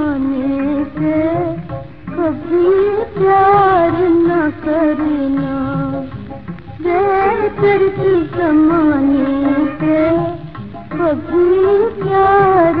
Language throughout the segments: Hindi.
जाने से कभी प्यार न करना। बेहतर की जमाने से कभी प्यार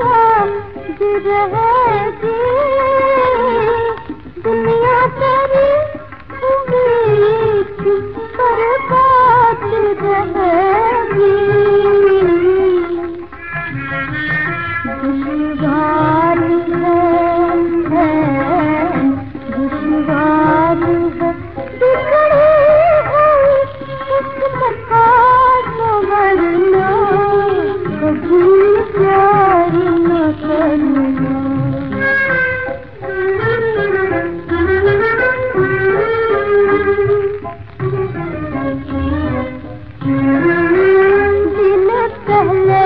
पहले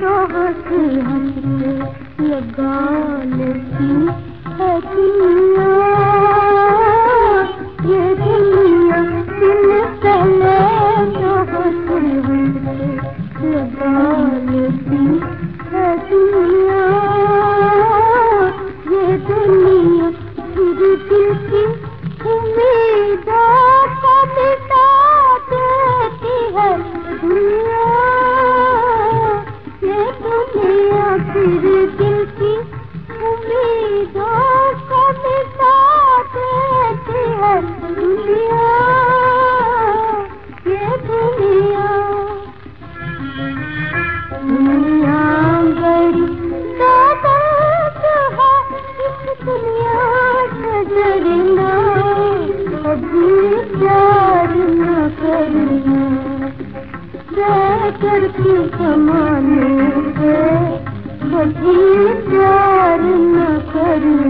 तो हँसी हंस ये गाल है दुनिया। सफ़र के जमाने प्यार न करूँ।